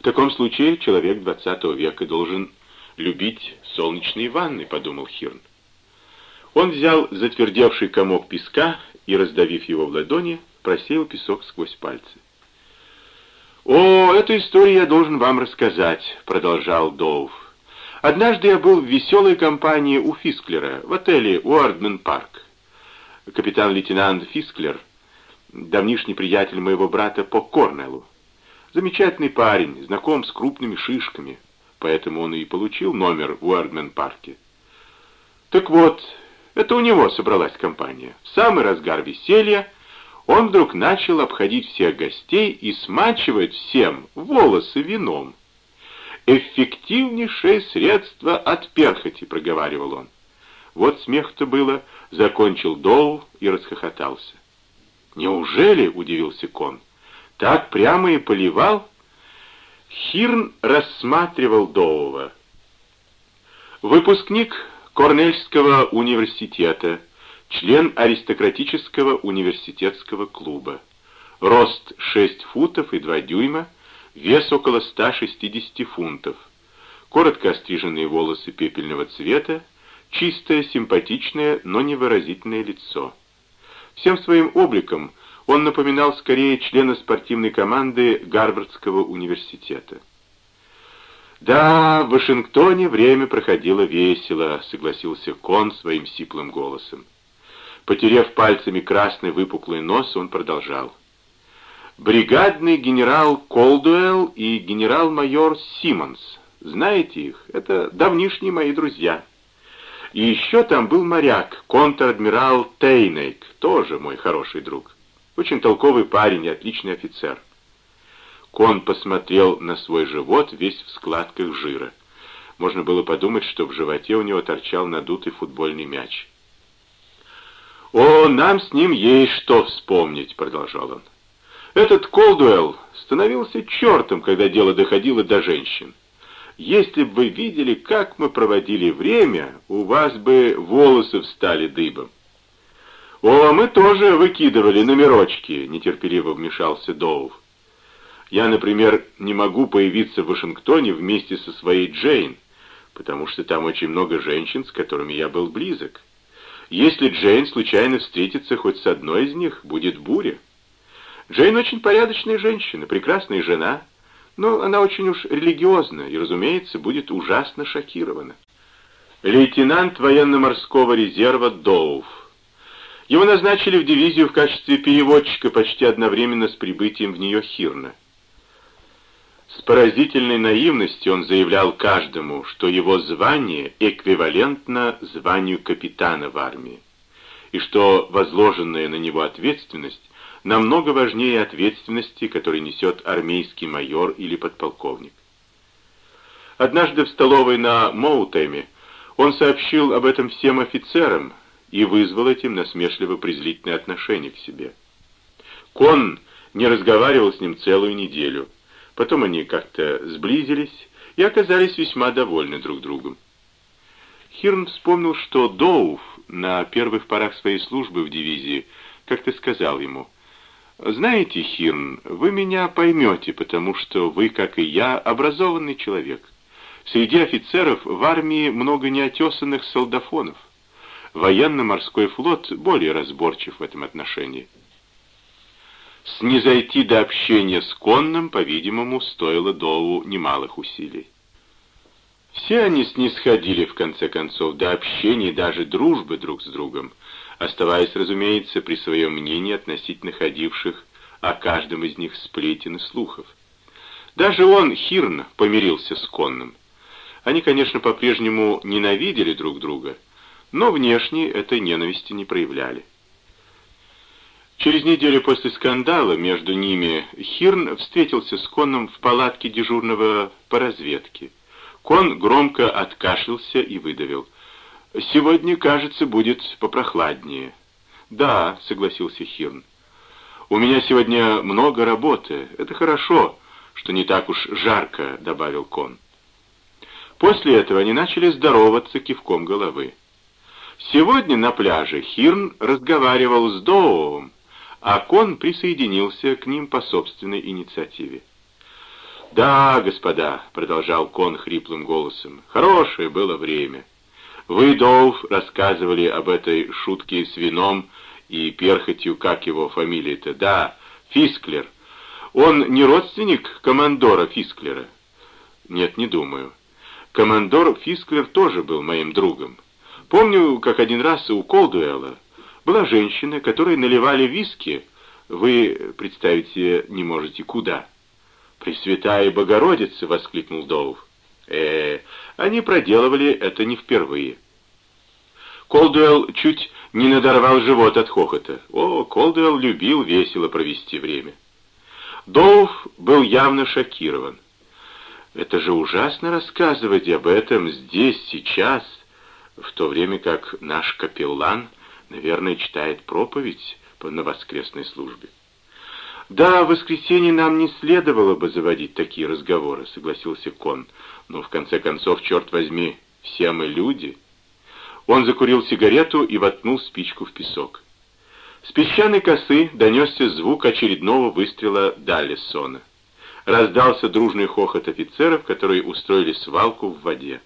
В таком случае человек XX века должен любить солнечные ванны, подумал Хирн. Он взял затвердевший комок песка и, раздавив его в ладони, просеял песок сквозь пальцы. «О, эту историю я должен вам рассказать», — продолжал Доув. «Однажды я был в веселой компании у Фисклера в отеле Уордмен Парк. Капитан-лейтенант Фисклер, давнишний приятель моего брата по Корнеллу. Замечательный парень, знаком с крупными шишками, поэтому он и получил номер в Уордмен Парке. Так вот, это у него собралась компания. В самый разгар веселья он вдруг начал обходить всех гостей и смачивать всем волосы вином. «Эффективнейшее средство от перхоти», — проговаривал он. Вот смех-то было, закончил Доу и расхохотался. «Неужели?» — удивился Кон. «Так прямо и поливал?» Хирн рассматривал Доува. Выпускник Корнельского университета, член аристократического университетского клуба. Рост 6 футов и 2 дюйма, вес около 160 фунтов. Коротко остриженные волосы пепельного цвета, чистое, симпатичное, но невыразительное лицо. Всем своим обликом он напоминал скорее члена спортивной команды Гарвардского университета. «Да, в Вашингтоне время проходило весело», — согласился Кон своим сиплым голосом. Потерев пальцами красный выпуклый нос, он продолжал. «Бригадный генерал Колдуэлл и генерал-майор Симмонс. Знаете их? Это давнишние мои друзья. И еще там был моряк, контр-адмирал Тейнейк, тоже мой хороший друг. Очень толковый парень и отличный офицер». Кон посмотрел на свой живот, весь в складках жира. Можно было подумать, что в животе у него торчал надутый футбольный мяч. «О, нам с ним есть что вспомнить», — продолжал он. «Этот Колдуэлл становился чертом, когда дело доходило до женщин. Если бы вы видели, как мы проводили время, у вас бы волосы встали дыбом». «О, мы тоже выкидывали номерочки», — нетерпеливо вмешался Доув. Я, например, не могу появиться в Вашингтоне вместе со своей Джейн, потому что там очень много женщин, с которыми я был близок. Если Джейн случайно встретится хоть с одной из них, будет буря. Джейн очень порядочная женщина, прекрасная жена, но она очень уж религиозна и, разумеется, будет ужасно шокирована. Лейтенант военно-морского резерва Доуф. Его назначили в дивизию в качестве переводчика почти одновременно с прибытием в нее Хирна. С поразительной наивностью он заявлял каждому, что его звание эквивалентно званию капитана в армии, и что возложенная на него ответственность намного важнее ответственности, которую несет армейский майор или подполковник. Однажды в столовой на Моутеме он сообщил об этом всем офицерам и вызвал этим насмешливо-презрительное отношение к себе. Кон не разговаривал с ним целую неделю – Потом они как-то сблизились и оказались весьма довольны друг другом. Хирн вспомнил, что Доуф на первых порах своей службы в дивизии как-то сказал ему, «Знаете, Хирн, вы меня поймете, потому что вы, как и я, образованный человек. Среди офицеров в армии много неотесанных солдафонов. Военно-морской флот более разборчив в этом отношении». Снизойти до общения с Конным, по-видимому, стоило Доу немалых усилий. Все они снисходили, в конце концов, до общения и даже дружбы друг с другом, оставаясь, разумеется, при своем мнении относительно ходивших о каждом из них сплетен и слухов. Даже он, Хирн, помирился с Конным. Они, конечно, по-прежнему ненавидели друг друга, но внешне этой ненависти не проявляли. Через неделю после скандала между ними Хирн встретился с Коном в палатке дежурного по разведке. Кон громко откашлялся и выдавил. «Сегодня, кажется, будет попрохладнее». «Да», — согласился Хирн. «У меня сегодня много работы. Это хорошо, что не так уж жарко», — добавил Кон. После этого они начали здороваться кивком головы. Сегодня на пляже Хирн разговаривал с Доуом, а Кон присоединился к ним по собственной инициативе. «Да, господа», — продолжал Кон хриплым голосом, — «хорошее было время. Вы, Доуф, рассказывали об этой шутке с вином и перхотью, как его фамилия-то? Да, Фисклер. Он не родственник командора Фисклера?» «Нет, не думаю. Командор Фисклер тоже был моим другом. Помню, как один раз у Колдуэлла была женщина, которой наливали виски, вы представить себе не можете куда». «Пресвятая Богородица!» — воскликнул Доув. э они проделывали это не впервые». Колдуэлл чуть не надорвал живот от хохота. О, Колдуэлл любил весело провести время. Доув был явно шокирован. Это же ужасно рассказывать об этом здесь, сейчас, в то время как наш капеллан, наверное, читает проповедь на воскресной службе. «Да, в воскресенье нам не следовало бы заводить такие разговоры», — согласился Кон. «Но, в конце концов, черт возьми, все мы люди». Он закурил сигарету и воткнул спичку в песок. С песчаной косы донесся звук очередного выстрела Даллисона. Раздался дружный хохот офицеров, которые устроили свалку в воде.